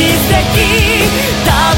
奇跡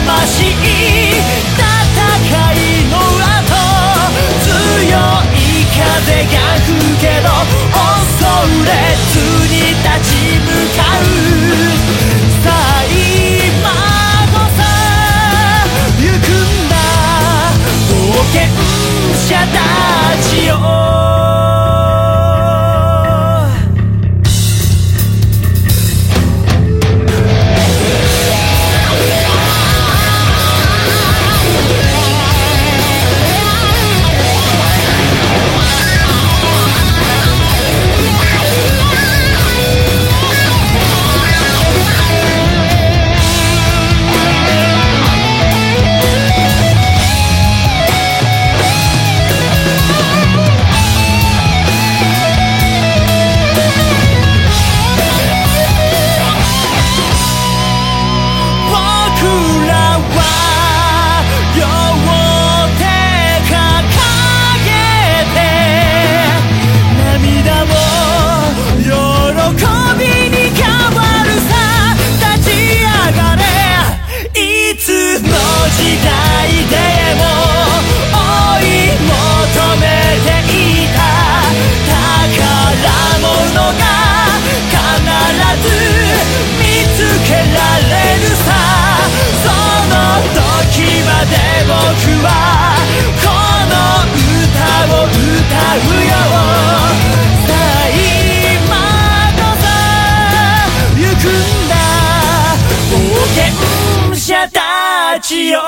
只有